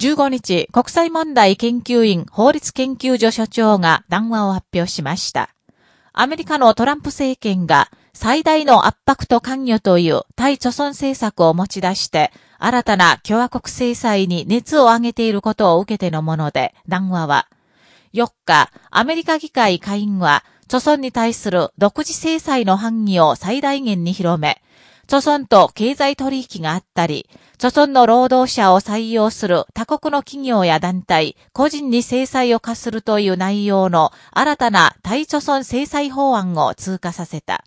15日、国際問題研究院法律研究所所長が談話を発表しました。アメリカのトランプ政権が最大の圧迫と関与という対貯村政策を持ち出して、新たな共和国制裁に熱を上げていることを受けてのもので、談話は、4日、アメリカ議会下院は、貯村に対する独自制裁の範囲を最大限に広め、著村と経済取引があったり、著村の労働者を採用する他国の企業や団体、個人に制裁を課するという内容の新たな対著村制裁法案を通過させた。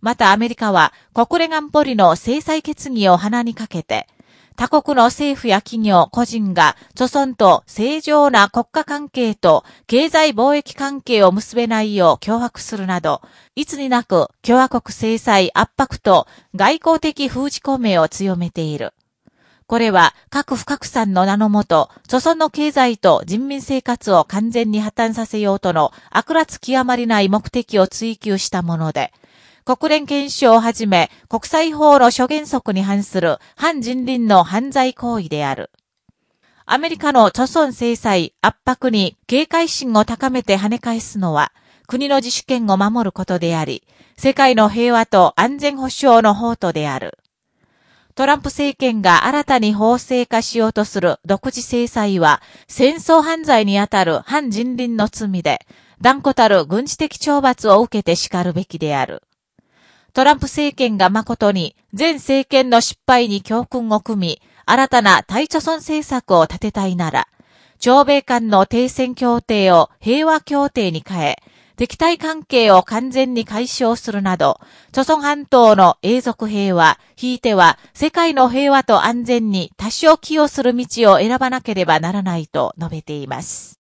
またアメリカは国連安保理の制裁決議を鼻にかけて、他国の政府や企業、個人が、著村と正常な国家関係と経済貿易関係を結べないよう脅迫するなど、いつになく共和国制裁圧迫と外交的封じ込めを強めている。これは核不拡散の名のもと、著村の経済と人民生活を完全に破綻させようとの悪辣極まりない目的を追求したもので、国連憲章をはじめ国際法の諸原則に反する反人倫の犯罪行為である。アメリカの著村制裁圧迫に警戒心を高めて跳ね返すのは、国の自主権を守ることであり、世界の平和と安全保障の法とである。トランプ政権が新たに法制化しようとする独自制裁は、戦争犯罪にあたる反人倫の罪で、断固たる軍事的懲罰を受けて叱るべきである。トランプ政権が誠に前政権の失敗に教訓を組み、新たな対貯村政策を立てたいなら、朝米間の停戦協定を平和協定に変え、敵対関係を完全に解消するなど、貯村半島の永続平和、ひいては世界の平和と安全に多少寄与する道を選ばなければならないと述べています。